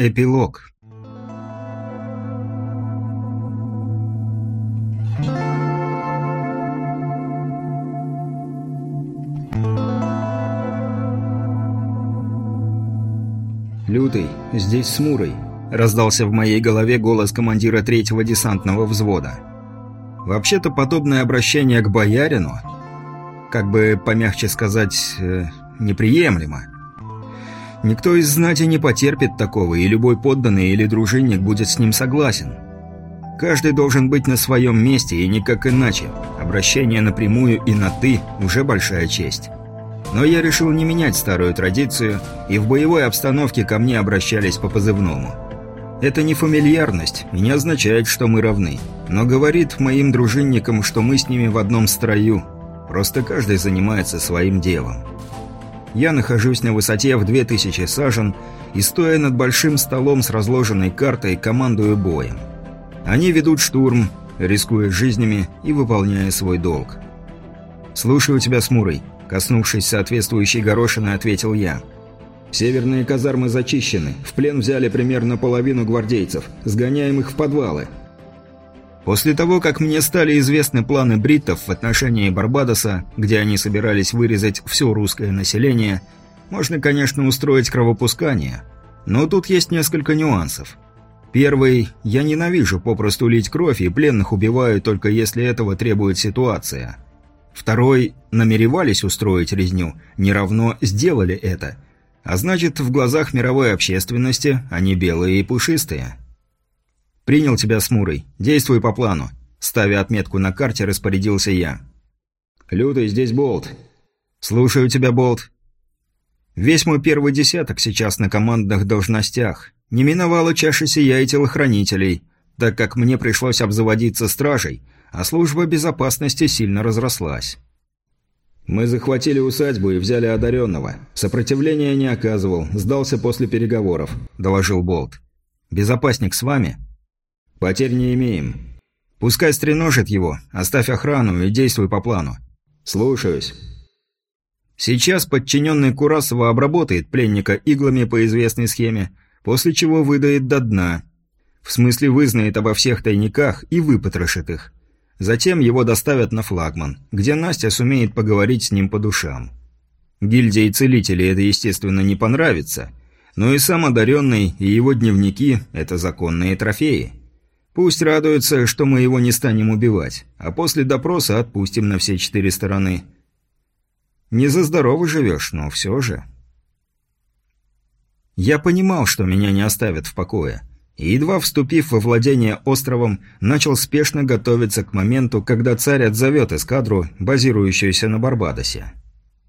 Эпилог. «Лютый, здесь с Мурой», — раздался в моей голове голос командира третьего десантного взвода. Вообще-то подобное обращение к боярину, как бы помягче сказать, э, неприемлемо. Никто из знати не потерпит такого, и любой подданный или дружинник будет с ним согласен. Каждый должен быть на своем месте, и никак иначе. Обращение напрямую и на «ты» уже большая честь. Но я решил не менять старую традицию, и в боевой обстановке ко мне обращались по позывному. Это не фамильярность не означает, что мы равны, но говорит моим дружинникам, что мы с ними в одном строю, просто каждый занимается своим делом. Я нахожусь на высоте в 2000 сажен и, стоя над большим столом с разложенной картой, командую боем. Они ведут штурм, рискуя жизнями и выполняя свой долг. «Слушаю тебя, Смурой», Коснувшись соответствующей горошины, ответил я. «Северные казармы зачищены. В плен взяли примерно половину гвардейцев. Сгоняем их в подвалы». После того, как мне стали известны планы бриттов в отношении Барбадоса, где они собирались вырезать все русское население, можно, конечно, устроить кровопускание. Но тут есть несколько нюансов. Первый – я ненавижу попросту лить кровь, и пленных убиваю только если этого требует ситуация – Второй намеревались устроить резню, не равно сделали это. А значит, в глазах мировой общественности они белые и пушистые. «Принял тебя с Мурой. Действуй по плану», – ставя отметку на карте, распорядился я. «Лютый, здесь Болт». «Слушаю тебя, Болт». Весь мой первый десяток сейчас на командных должностях. Не миновало чаши сия и телохранителей, так как мне пришлось обзаводиться стражей – а служба безопасности сильно разрослась. «Мы захватили усадьбу и взяли одаренного. Сопротивления не оказывал, сдался после переговоров», – доложил Болт. «Безопасник с вами?» «Потерь не имеем. Пускай стреножит его, оставь охрану и действуй по плану». «Слушаюсь». Сейчас подчиненный Курасова обработает пленника иглами по известной схеме, после чего выдает до дна. В смысле вызнает обо всех тайниках и выпотрошит их. Затем его доставят на флагман, где Настя сумеет поговорить с ним по душам. Гильдии целителей это, естественно, не понравится, но и сам одаренный и его дневники – это законные трофеи. Пусть радуется, что мы его не станем убивать, а после допроса отпустим на все четыре стороны. Не за здорово живешь, но все же. Я понимал, что меня не оставят в покое – и, едва вступив во владение островом, начал спешно готовиться к моменту, когда царь отзовет эскадру, базирующуюся на Барбадосе.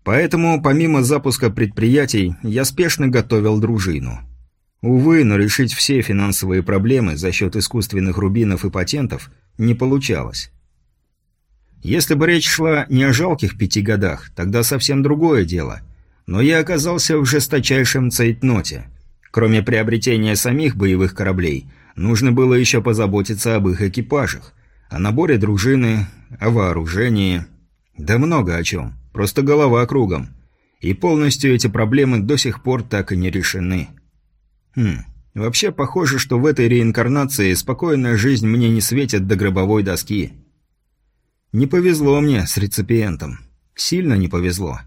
Поэтому, помимо запуска предприятий, я спешно готовил дружину. Увы, но решить все финансовые проблемы за счет искусственных рубинов и патентов не получалось. Если бы речь шла не о жалких пяти годах, тогда совсем другое дело. Но я оказался в жесточайшем цейтноте – Кроме приобретения самих боевых кораблей, нужно было еще позаботиться об их экипажах, о наборе дружины, о вооружении. Да много о чем. Просто голова кругом. И полностью эти проблемы до сих пор так и не решены. Хм, вообще похоже, что в этой реинкарнации спокойная жизнь мне не светит до гробовой доски. Не повезло мне с реципиентом. Сильно не повезло.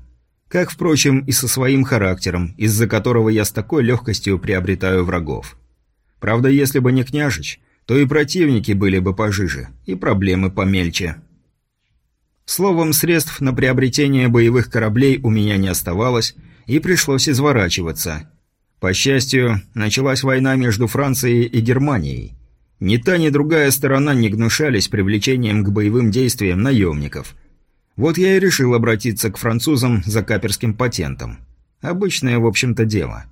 Как, впрочем, и со своим характером, из-за которого я с такой легкостью приобретаю врагов. Правда, если бы не княжич, то и противники были бы пожиже, и проблемы помельче. Словом, средств на приобретение боевых кораблей у меня не оставалось, и пришлось изворачиваться. По счастью, началась война между Францией и Германией. Ни та, ни другая сторона не гнушались привлечением к боевым действиям наемников – вот я и решил обратиться к французам за каперским патентом. Обычное, в общем-то, дело.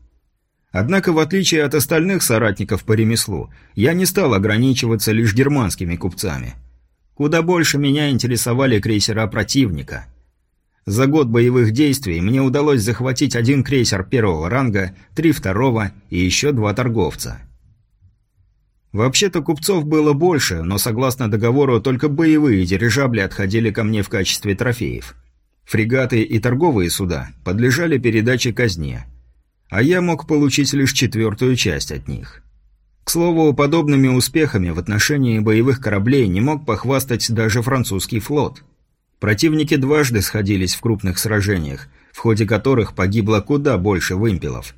Однако, в отличие от остальных соратников по ремеслу, я не стал ограничиваться лишь германскими купцами. Куда больше меня интересовали крейсера противника. За год боевых действий мне удалось захватить один крейсер первого ранга, три второго и еще два торговца – Вообще-то купцов было больше, но согласно договору только боевые дирижабли отходили ко мне в качестве трофеев. Фрегаты и торговые суда подлежали передаче казне. а я мог получить лишь четвертую часть от них. К слову, подобными успехами в отношении боевых кораблей не мог похвастать даже французский флот. Противники дважды сходились в крупных сражениях, в ходе которых погибло куда больше вымпелов.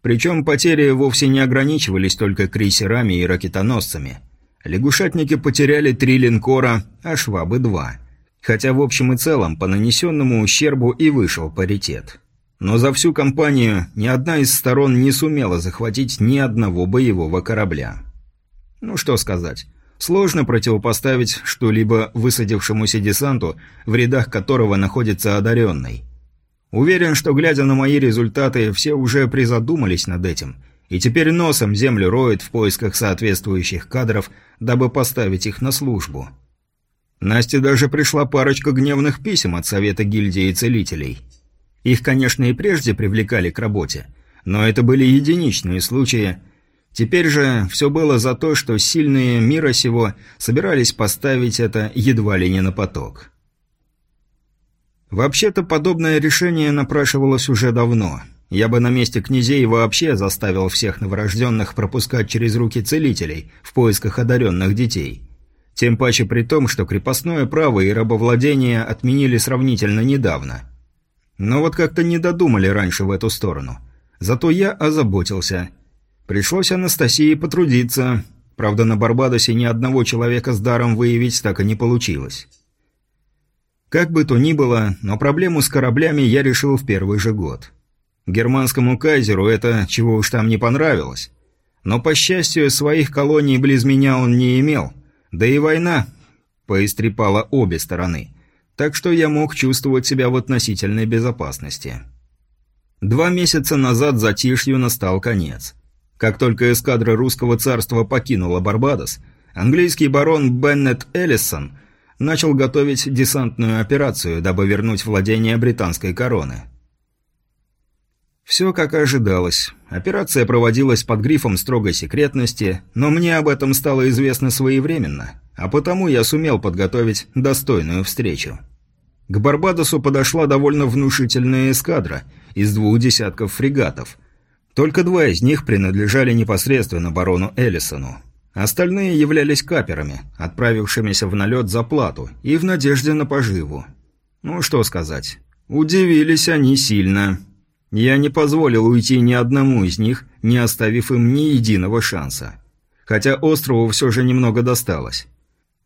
Причем потери вовсе не ограничивались только крейсерами и ракетоносцами. Лягушатники потеряли три линкора, а швабы – два. Хотя в общем и целом по нанесенному ущербу и вышел паритет. Но за всю кампанию ни одна из сторон не сумела захватить ни одного боевого корабля. Ну что сказать. Сложно противопоставить что-либо высадившемуся десанту, в рядах которого находится одаренный. Уверен, что, глядя на мои результаты, все уже призадумались над этим, и теперь носом землю роют в поисках соответствующих кадров, дабы поставить их на службу. Насте даже пришла парочка гневных писем от Совета гильдии целителей – их, конечно, и прежде привлекали к работе, но это были единичные случаи. Теперь же все было за то, что сильные мира сего собирались поставить это едва ли не на поток. Вообще-то подобное решение напрашивалось уже давно. Я бы на месте князей вообще заставил всех новорожденных пропускать через руки целителей в поисках одаренных детей. Тем паче при том, что крепостное право и рабовладение отменили сравнительно недавно – но вот как-то не додумали раньше в эту сторону. Зато я озаботился. Пришлось Анастасии потрудиться. Правда, на Барбадосе ни одного человека с даром выявить так и не получилось. Как бы то ни было, но проблему с кораблями я решил в первый же год. Германскому кайзеру это чего уж там не понравилось. Но, по счастью, своих колоний близ меня он не имел. Да и война поистрепала обе стороны – так что я мог чувствовать себя в относительной безопасности. Два месяца назад затишью настал конец. Как только эскадра русского царства покинула Барбадос, английский барон Беннет Эллисон начал готовить десантную операцию, дабы вернуть владение британской короны. Все как ожидалось. Операция проводилась под грифом строгой секретности, но мне об этом стало известно своевременно, а потому я сумел подготовить достойную встречу. К Барбадосу подошла довольно внушительная эскадра из двух десятков фрегатов. Только два из них принадлежали непосредственно барону Эллисону. Остальные являлись каперами, отправившимися в налет за плату и в надежде на поживу. Ну что сказать, удивились они сильно. Я не позволил уйти ни одному из них, не оставив им ни единого шанса. Хотя острову все же немного досталось.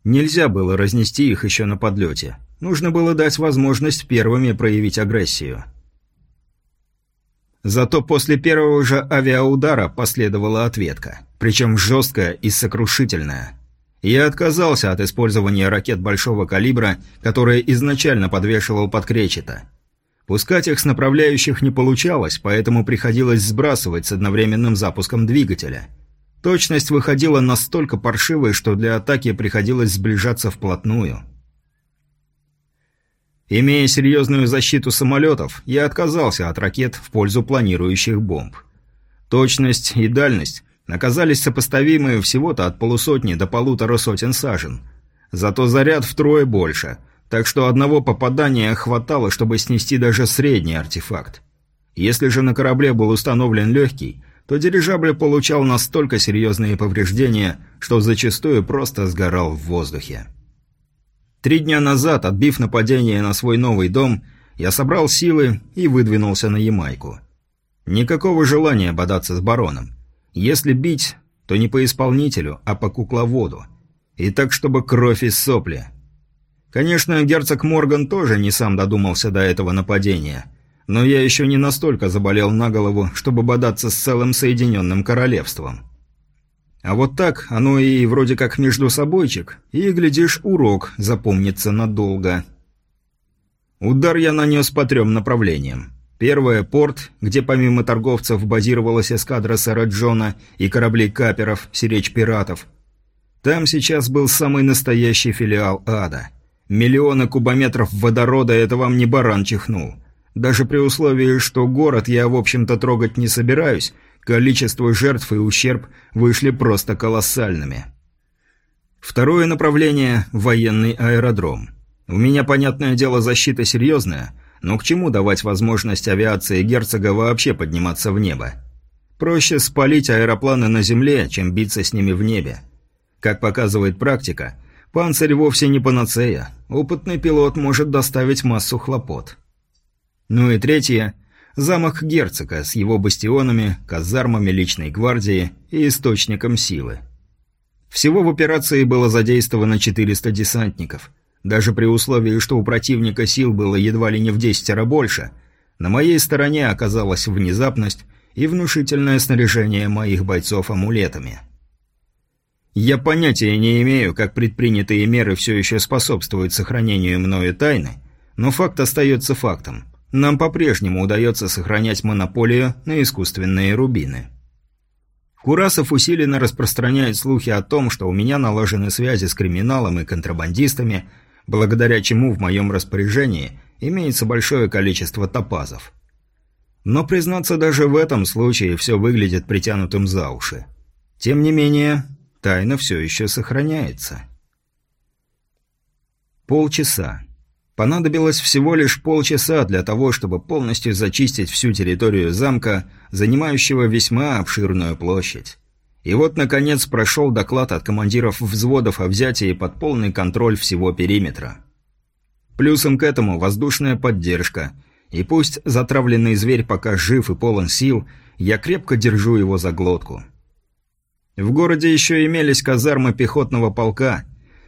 Нельзя было разнести их еще на подлете. Нужно было дать возможность первыми проявить агрессию. Зато после первого же авиаудара последовала ответка, причем жесткая и сокрушительная. Я отказался от использования ракет большого калибра, которые изначально подвешивал под кречета. Пускать их с направляющих не получалось, поэтому приходилось сбрасывать с одновременным запуском двигателя. Точность выходила настолько паршивой, что для атаки приходилось сближаться вплотную. Имея серьезную защиту самолетов, я отказался от ракет в пользу планирующих бомб. Точность и дальность оказались сопоставимые всего-то от полусотни до полутора сотен сажен. Зато заряд втрое больше, так что одного попадания хватало, чтобы снести даже средний артефакт. Если же на корабле был установлен легкий, то дирижабль получал настолько серьезные повреждения, что зачастую просто сгорал в воздухе. Три дня назад, отбив нападение на свой новый дом, я собрал силы и выдвинулся на Ямайку. Никакого желания бодаться с бароном. Если бить, то не по исполнителю, а по кукловоду. И так, чтобы кровь из сопли. Конечно, герцог Морган тоже не сам додумался до этого нападения. Но я еще не настолько заболел на голову, чтобы бодаться с целым Соединенным Королевством. А вот так оно и вроде как между собойчик, и, глядишь, урок запомнится надолго. Удар я нанес по трем направлениям. Первое – порт, где помимо торговцев базировалась эскадра сэра Джона и корабли каперов, сиречь пиратов. Там сейчас был самый настоящий филиал ада. Миллионы кубометров водорода – это вам не баран чихнул. Даже при условии, что город я, в общем-то, трогать не собираюсь, количество жертв и ущерб вышли просто колоссальными. Второе направление – военный аэродром. У меня, понятное дело, защита серьезная, но к чему давать возможность авиации герцога вообще подниматься в небо? Проще спалить аэропланы на земле, чем биться с ними в небе. Как показывает практика, панцирь вовсе не панацея. Опытный пилот может доставить массу хлопот. Ну и третье – замок герцога с его бастионами, казармами личной гвардии и источником силы. Всего в операции было задействовано 400 десантников – даже при условии, что у противника сил было едва ли не в десятеро больше, на моей стороне оказалась внезапность и внушительное снаряжение моих бойцов амулетами. Я понятия не имею, как предпринятые меры все еще способствуют сохранению мною тайны, но факт остается фактом. Нам по-прежнему удается сохранять монополию на искусственные рубины. Курасов усиленно распространяет слухи о том, что у меня налажены связи с криминалом и контрабандистами – благодаря чему в моем распоряжении имеется большое количество топазов. Но, признаться, даже в этом случае все выглядит притянутым за уши. Тем не менее, тайна все еще сохраняется. Полчаса. Понадобилось всего лишь полчаса для того, чтобы полностью зачистить всю территорию замка, занимающего весьма обширную площадь. И вот, наконец, прошел доклад от командиров взводов о взятии под полный контроль всего периметра. Плюсом к этому воздушная поддержка. И пусть затравленный зверь пока жив и полон сил, я крепко держу его за глотку. В городе еще имелись казармы пехотного полка,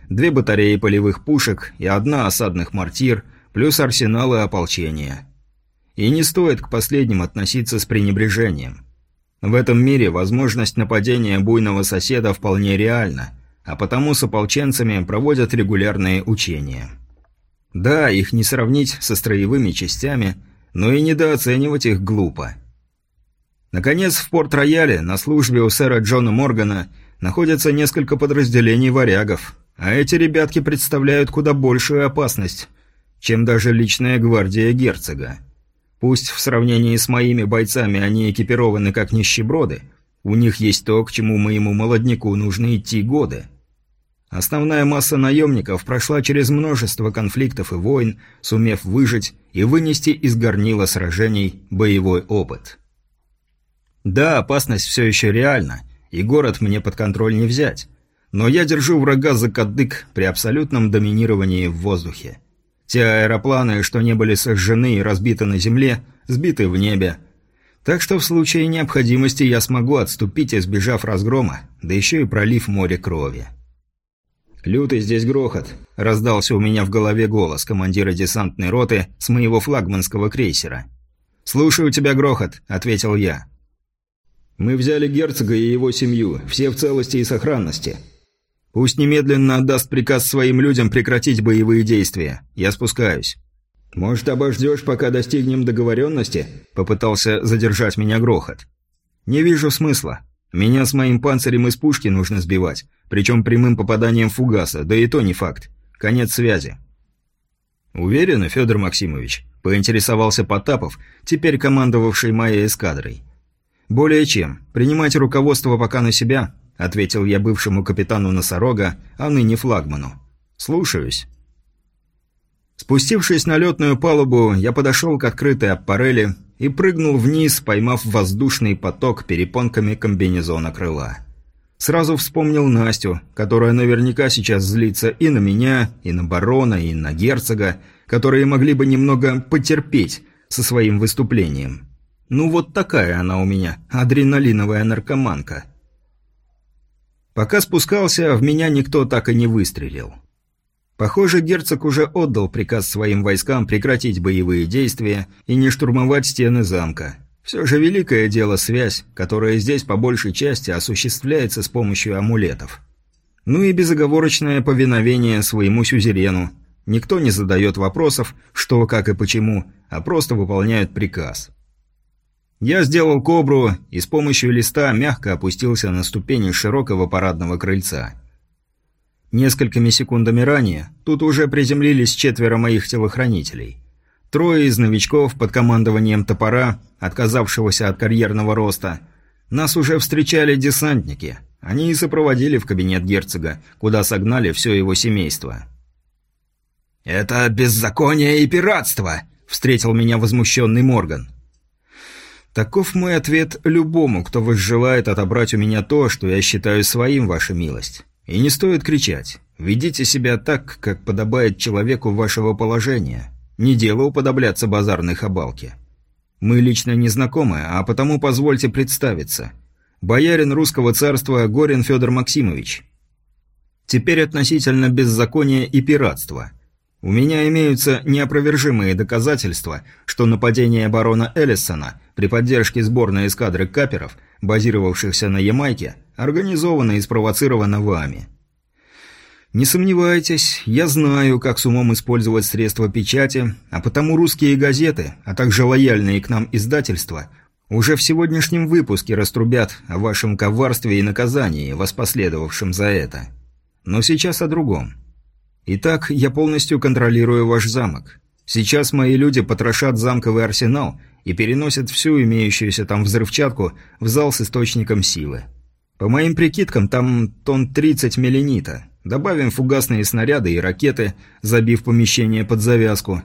две батареи полевых пушек и одна осадных мортир, плюс арсеналы ополчения. И не стоит к последним относиться с пренебрежением. В этом мире возможность нападения буйного соседа вполне реальна, а потому с ополченцами проводят регулярные учения. Да, их не сравнить со строевыми частями, но и недооценивать их глупо. Наконец, в Порт-Рояле на службе у сэра Джона Моргана находятся несколько подразделений варягов, а эти ребятки представляют куда большую опасность, чем даже личная гвардия герцога. Пусть в сравнении с моими бойцами они экипированы как нищеброды, у них есть то, к чему моему молодняку нужно идти годы. Основная масса наемников прошла через множество конфликтов и войн, сумев выжить и вынести из горнила сражений боевой опыт. Да, опасность все еще реальна, и город мне под контроль не взять. Но я держу врага за кадык при абсолютном доминировании в воздухе. Те аэропланы, что не были сожжены и разбиты на земле, сбиты в небе. Так что в случае необходимости я смогу отступить, избежав разгрома, да еще и пролив море крови. «Лютый здесь грохот», – раздался у меня в голове голос командира десантной роты с моего флагманского крейсера. «Слушаю тебя, грохот», – ответил я. «Мы взяли герцога и его семью, все в целости и сохранности», Пусть немедленно отдаст приказ своим людям прекратить боевые действия. Я спускаюсь. Может, обождешь, пока достигнем договоренности? Попытался задержать меня грохот. Не вижу смысла. Меня с моим панцирем из пушки нужно сбивать, причем прямым попаданием фугаса, да и то не факт. Конец связи. Уверен, Федор Максимович? Поинтересовался Потапов, теперь командовавший моей эскадрой. Более чем. Принимать руководство пока на себя, – ответил я бывшему капитану носорога, а ныне флагману. «Слушаюсь». Спустившись на летную палубу, я подошел к открытой аппарели и прыгнул вниз, поймав воздушный поток перепонками комбинезона крыла. Сразу вспомнил Настю, которая наверняка сейчас злится и на меня, и на барона, и на герцога, которые могли бы немного потерпеть со своим выступлением. Ну вот такая она у меня, адреналиновая наркоманка. Пока спускался, в меня никто так и не выстрелил. Похоже, герцог уже отдал приказ своим войскам прекратить боевые действия и не штурмовать стены замка. Все же великое дело связь, которая здесь по большей части осуществляется с помощью амулетов. Ну и безоговорочное повиновение своему сюзерену. Никто не задает вопросов, что, как и почему, а просто выполняет приказ. Я сделал кобру и с помощью листа мягко опустился на ступени широкого парадного крыльца. Несколькими секундами ранее тут уже приземлились четверо моих телохранителей. Трое из новичков под командованием топора, отказавшегося от карьерного роста. Нас уже встречали десантники. Они и сопроводили в кабинет герцога, куда согнали все его семейство. «Это беззаконие и пиратство!» Встретил меня возмущенный Морган. Таков мой ответ любому, кто возжелает отобрать у меня то, что я считаю своим, ваша милость. И не стоит кричать. Ведите себя так, как подобает человеку вашего положения. Не дело уподобляться базарной хабалке. Мы лично не знакомы, а потому позвольте представиться. Боярин русского царства Горин Федор Максимович. Теперь относительно беззакония и пиратства. У меня имеются неопровержимые доказательства, что нападение барона Эллисона при поддержке сборной эскадры каперов, базировавшихся на Ямайке, организовано и спровоцировано вами. Не сомневайтесь, я знаю, как с умом использовать средства печати, а потому русские газеты, а также лояльные к нам издательства, уже в сегодняшнем выпуске раструбят о вашем коварстве и наказании, воспоследовавшем за это. Но сейчас о другом. Итак, я полностью контролирую ваш замок. Сейчас мои люди потрошат замковый арсенал и переносят всю имеющуюся там взрывчатку в зал с источником силы. По моим прикидкам, там тонн 30 милленита. Добавим фугасные снаряды и ракеты, забив помещение под завязку.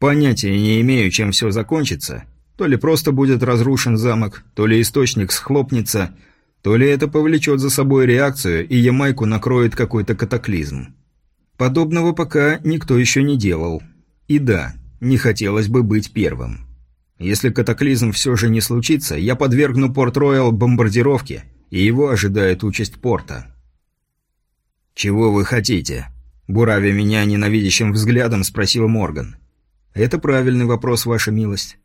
Понятия не имею, чем все закончится. То ли просто будет разрушен замок, то ли источник схлопнется, то ли это повлечет за собой реакцию и Ямайку накроет какой-то катаклизм. Подобного пока никто еще не делал. И да, не хотелось бы быть первым. Если катаклизм все же не случится, я подвергну Порт-Роял бомбардировке, и его ожидает участь порта. «Чего вы хотите?» Буравя меня ненавидящим взглядом, спросил Морган. «Это правильный вопрос, ваша милость.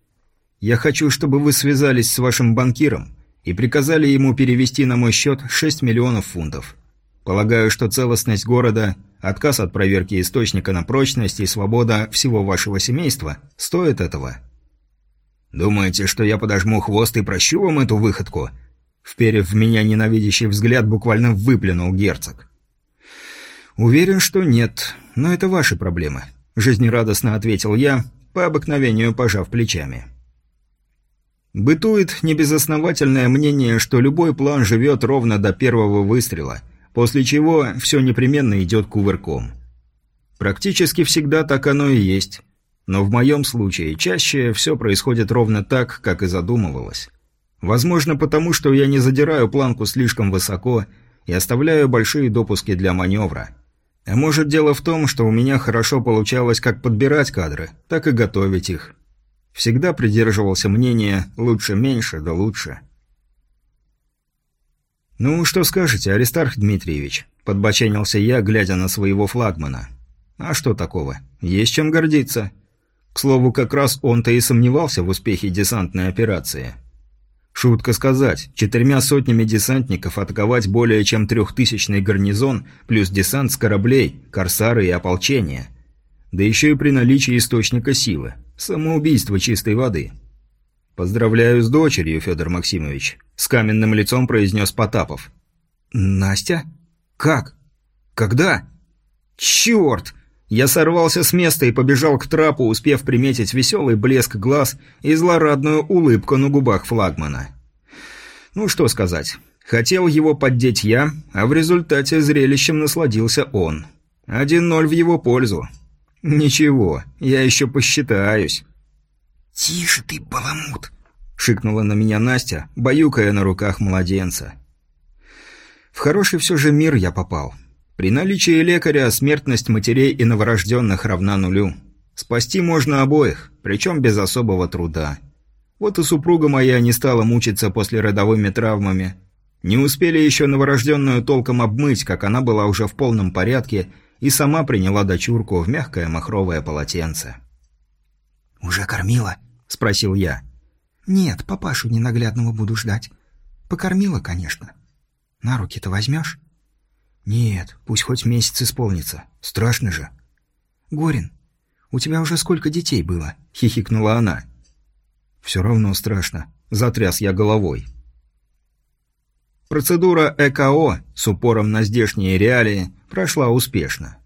Я хочу, чтобы вы связались с вашим банкиром и приказали ему перевести на мой счет 6 миллионов фунтов. Полагаю, что целостность города, отказ от проверки источника на прочность и свобода всего вашего семейства стоит этого». «Думаете, что я подожму хвост и прощу вам эту выходку?» Вперев в меня ненавидящий взгляд, буквально выплюнул герцог. «Уверен, что нет, но это ваши проблемы», – жизнерадостно ответил я, по обыкновению пожав плечами. Бытует небезосновательное мнение, что любой план живет ровно до первого выстрела, после чего все непременно идет кувырком. Практически всегда так оно и есть, но в моем случае чаще все происходит ровно так, как и задумывалось. Возможно, потому что я не задираю планку слишком высоко и оставляю большие допуски для маневра – а может, дело в том, что у меня хорошо получалось как подбирать кадры, так и готовить их. Всегда придерживался мнения «лучше меньше, да лучше». «Ну, что скажете, Аристарх Дмитриевич?» – подбоченился я, глядя на своего флагмана. «А что такого? Есть чем гордиться. К слову, как раз он-то и сомневался в успехе десантной операции». Шутка сказать, четырьмя сотнями десантников атаковать более чем трехтысячный гарнизон, плюс десант с кораблей, корсары и ополчения. Да еще и при наличии источника силы. Самоубийство чистой воды. «Поздравляю с дочерью, Федор Максимович», — с каменным лицом произнес Потапов. «Настя? Как? Когда?» «Черт!» Я сорвался с места и побежал к трапу, успев приметить веселый блеск глаз и злорадную улыбку на губах флагмана. Ну что сказать. Хотел его поддеть я, а в результате зрелищем насладился он. Один ноль в его пользу. Ничего, я еще посчитаюсь. «Тише ты, баламут!» — шикнула на меня Настя, баюкая на руках младенца. В хороший все же мир я попал. При наличии лекаря смертность матерей и новорожденных равна нулю. Спасти можно обоих, причем без особого труда. Вот и супруга моя не стала мучиться после родовыми травмами. Не успели еще новорожденную толком обмыть, как она была уже в полном порядке и сама приняла дочурку в мягкое махровое полотенце. «Уже кормила?» – спросил я. «Нет, папашу ненаглядного буду ждать. Покормила, конечно. На руки-то возьмешь?» «Нет, пусть хоть месяц исполнится. Страшно же». «Горин, у тебя уже сколько детей было?» – хихикнула она. «Все равно страшно». Затряс я головой. Процедура ЭКО с упором на здешние реалии прошла успешно.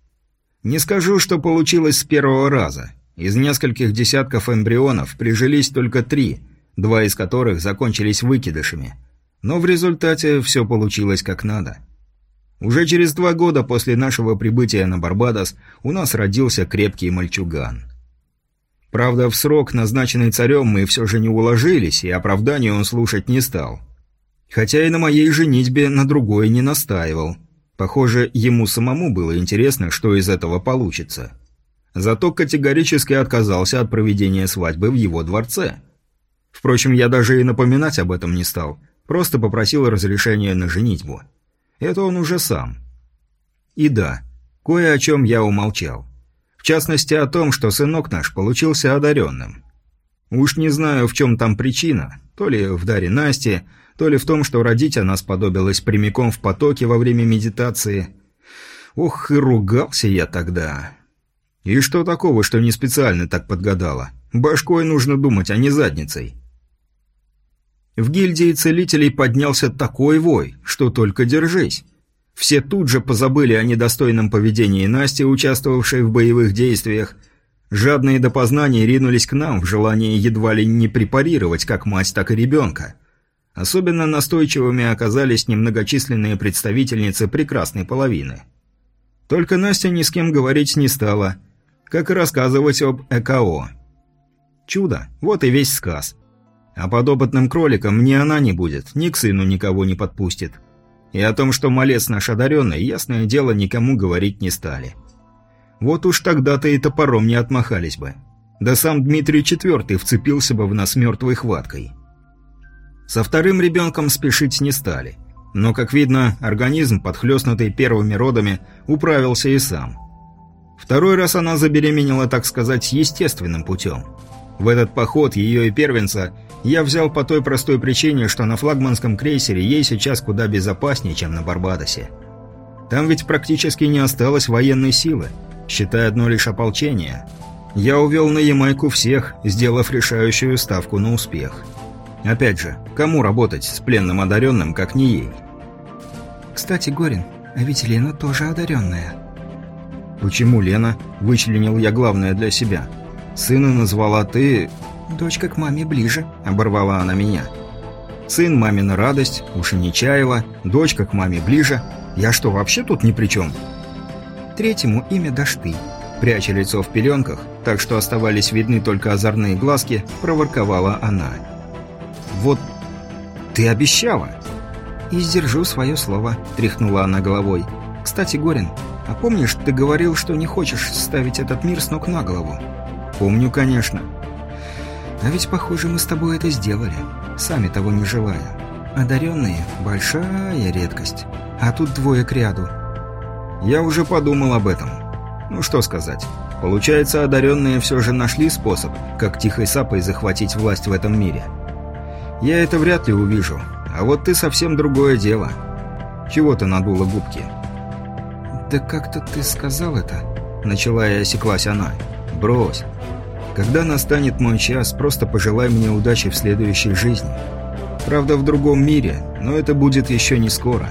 Не скажу, что получилось с первого раза. Из нескольких десятков эмбрионов прижились только три, два из которых закончились выкидышами. Но в результате все получилось как надо. Уже через два года после нашего прибытия на Барбадос у нас родился крепкий мальчуган. Правда, в срок, назначенный царем, мы все же не уложились, и оправдания он слушать не стал. Хотя и на моей женитьбе на другой не настаивал. Похоже, ему самому было интересно, что из этого получится. Зато категорически отказался от проведения свадьбы в его дворце. Впрочем, я даже и напоминать об этом не стал, просто попросил разрешения на женитьбу. Это он уже сам. И да, кое о чем я умолчал. В частности о том, что сынок наш получился одаренным. Уж не знаю, в чем там причина, то ли в даре Насти, то ли в том, что родить она сподобилась прямиком в потоке во время медитации. Ох, и ругался я тогда. И что такого, что не специально так подгадала? Башкой нужно думать, а не задницей. В гильдии целителей поднялся такой вой, что только держись. Все тут же позабыли о недостойном поведении Насти, участвовавшей в боевых действиях. Жадные до познания ринулись к нам в желании едва ли не препарировать как мать, так и ребенка. Особенно настойчивыми оказались немногочисленные представительницы прекрасной половины. Только Настя ни с кем говорить не стала, как и рассказывать об ЭКО. Чудо, вот и весь сказ. А подопытным кроликам ни она не будет, ни к сыну никого не подпустит. И о том, что малец наш одаренный, ясное дело, никому говорить не стали. Вот уж тогда-то и топором не отмахались бы. Да сам Дмитрий IV вцепился бы в нас мертвой хваткой. Со вторым ребенком спешить не стали. Но, как видно, организм, подхлестнутый первыми родами, управился и сам. Второй раз она забеременела, так сказать, естественным путем. В этот поход ее и первенца я взял по той простой причине, что на флагманском крейсере ей сейчас куда безопаснее, чем на Барбадосе. Там ведь практически не осталось военной силы, считая одно лишь ополчение. Я увел на Ямайку всех, сделав решающую ставку на успех. Опять же, кому работать с пленным одаренным, как не ей? «Кстати, Горин, а ведь Лена тоже одаренная». «Почему Лена?» – вычленил я главное для себя. «Сына назвала ты...» «Дочка к маме ближе», — оборвала она меня. «Сын мамина радость, уж и не чаяла, дочка к маме ближе. Я что, вообще тут ни при чем?» «Третьему имя дашь ты», — пряча лицо в пеленках, так что оставались видны только озорные глазки, проворковала она. «Вот ты обещала!» «И сдержу свое слово», — тряхнула она головой. «Кстати, Горин, а помнишь, ты говорил, что не хочешь ставить этот мир с ног на голову?» «Помню, конечно». А ведь, похоже, мы с тобой это сделали, сами того не желая. Одаренные – большая редкость. А тут двое к ряду. Я уже подумал об этом. Ну что сказать. Получается, одаренные все же нашли способ, как тихой сапой захватить власть в этом мире. Я это вряд ли увижу. А вот ты совсем другое дело. Чего ты надула губки? «Да как-то ты сказал это?» Начала и осеклась она. «Брось. Когда настанет мой час, просто пожелай мне удачи в следующей жизни. Правда, в другом мире, но это будет еще не скоро.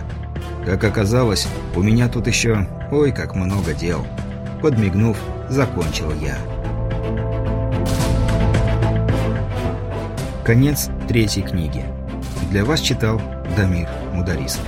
Как оказалось, у меня тут еще ой как много дел. Подмигнув, закончил я. Конец третьей книги. Для вас читал Дамир Мударисов.